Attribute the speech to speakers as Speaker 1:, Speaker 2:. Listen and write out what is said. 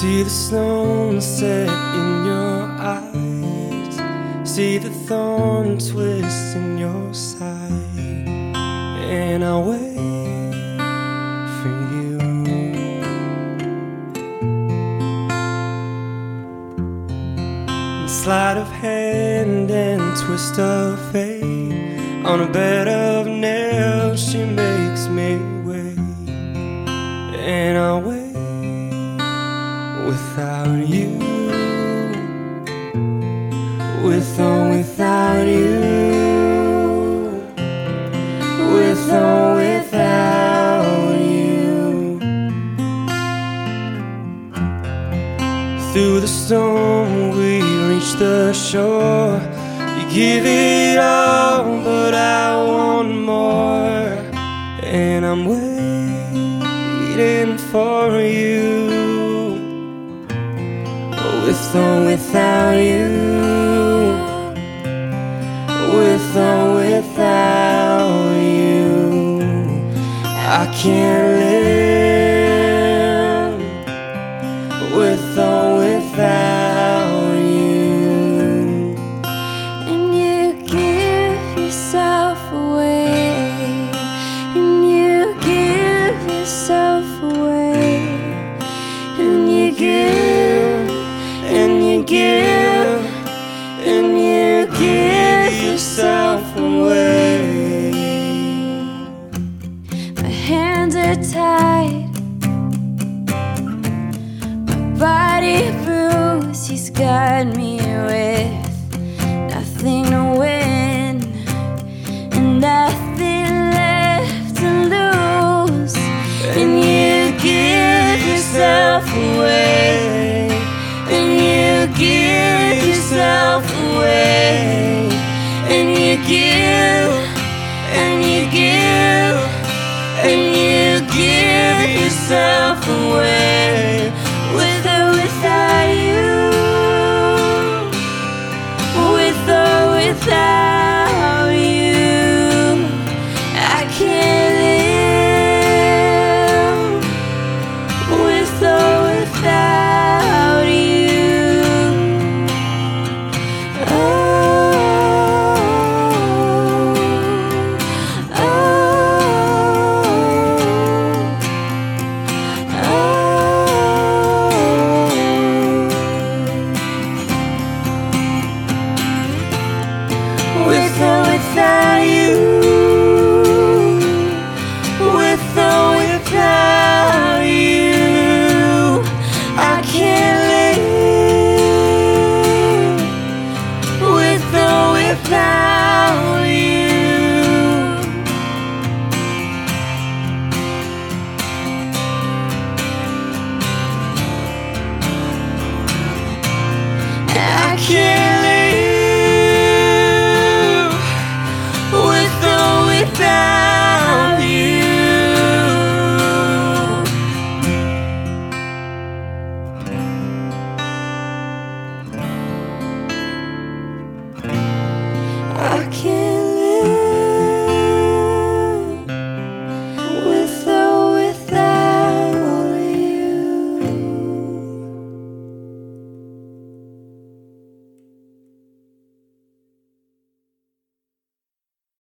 Speaker 1: See the snow set in your eyes. See the thorn twist in your side. And I wait for you. And sleight of hand and twist of fate. On a bed of nails, she makes me wait. And I wait without you. With or without you. With or without you. Through the storm, we reach the shore. You give it all, but I want more. And I'm waiting for you. With or without you. With or without you. I can't
Speaker 2: every bruise he's got me with nothing to win and nothing left to lose. And you give yourself away